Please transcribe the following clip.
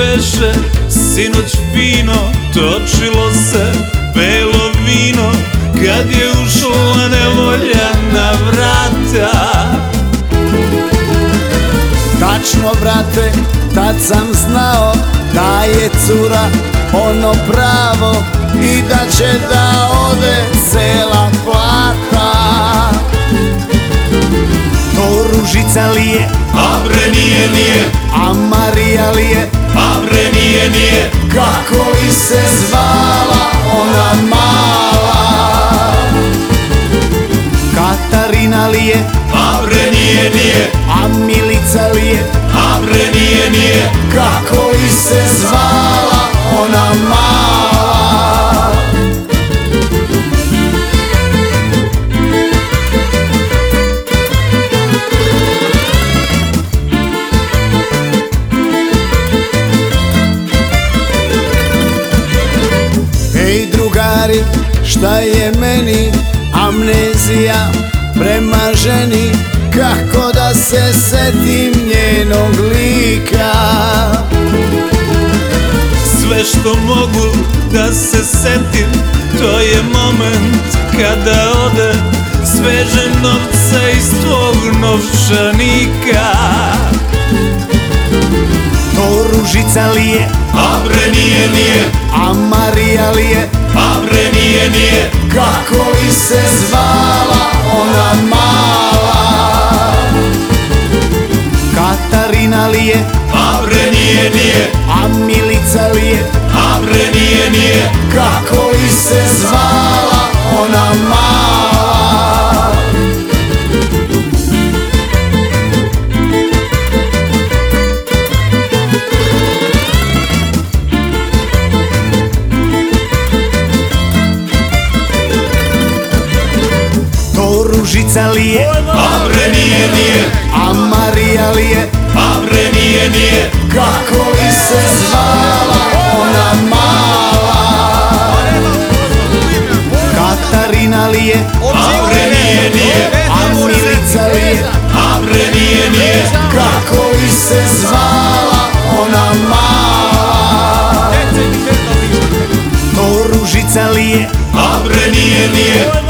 veše Sinoć fino točilo se belo vino Kad je ušla nevolja na vrata Tačno brate, tad sam znao Da je cura ono pravo I da će da ode cela plata To ružica li je? A bre nije, nije A Marija li je? Nije, Kako li se zvala ona mala. Katarina li je, A bre nije, nije, a Milica li je? A bre nije, nije. Kako li se zvala šta je meni amnezija prema ženi Kako da se setim njenog lika. Sve što mogu da se setim To je moment kada ode Sveže novca iz tvog novčanika. To ružica li je, A bre nije, nije, a Marija li je a bre nije, nije. Kako li se zvala ona mala? Katarina li je, A bre nije, nije, a Milica li je? A bre nije, nije. Kako li se zvala ona mala ružica li je, A bre nije, nije, a Marija li je a bre nije, nije. Kako li se zvala ona mala? Katarina li je, A bre nije, nije, a Milica li je a bre nije, nije. Kako li se zvala ona mala? To ružica li je, A bre nije, nije,